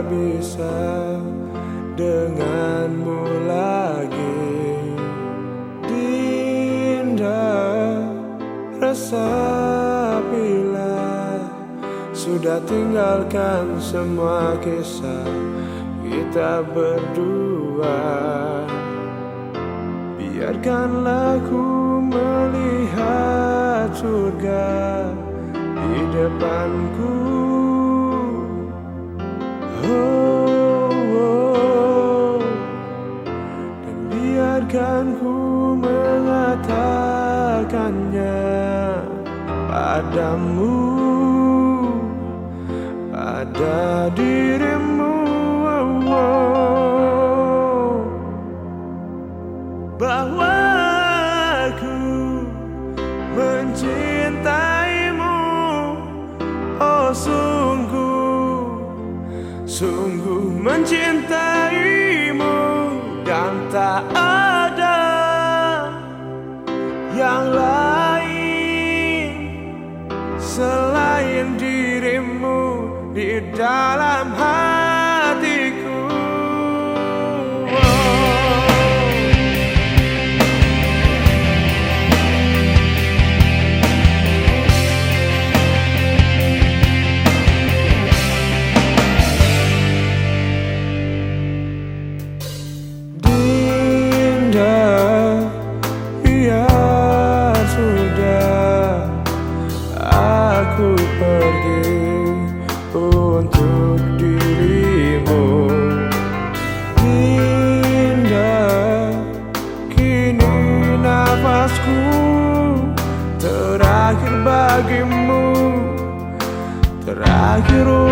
rasa denganmu lagi. Dinda rasa bila sudah tinggalkan semua kisah kita berdua. Biarkanlah ku melihat surga di depanku padamu Pada dirimu oh, oh. Bahwa aku mencintaimu Oh sungguh Sungguh mencintaimu Dan tak darling, I'm high. αγάπη μου. Τραγυρό